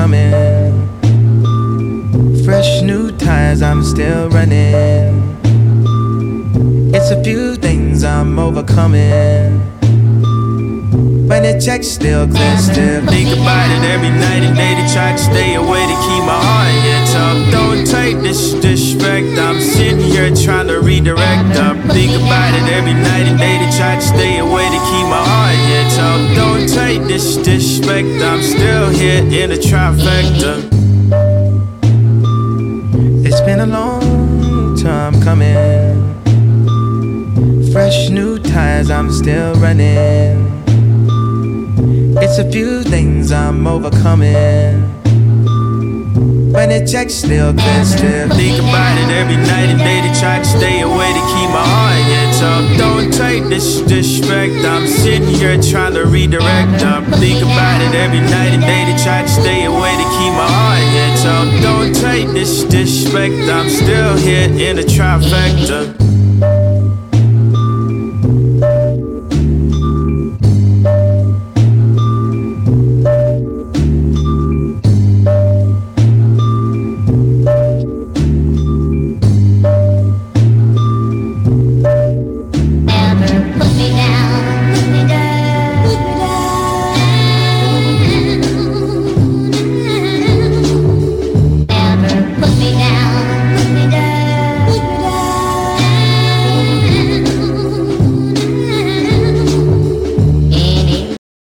coming. Fresh new tires, I'm still running. It's a few things I'm overcoming. But the check's still clear, still think about it every night and day to try to stay away to keep my heart in tough. Don't take this disrespect. I'm sitting here trying to redirect. I'm think about it every night and day to try to stay away to keep my heart in tough. Don't this disrespect. I'm still here in the trifecta. It's been a long time coming. Fresh new tires, I'm still running. It's a few things I'm overcoming. When the check still clear, still think about it every night and day to try to stay away to keep my heart here trying to redirect. I'm think about it every night and day to try to stay away to keep my heart in tough. Don't take this disrespect. I'm still here in the trifecta.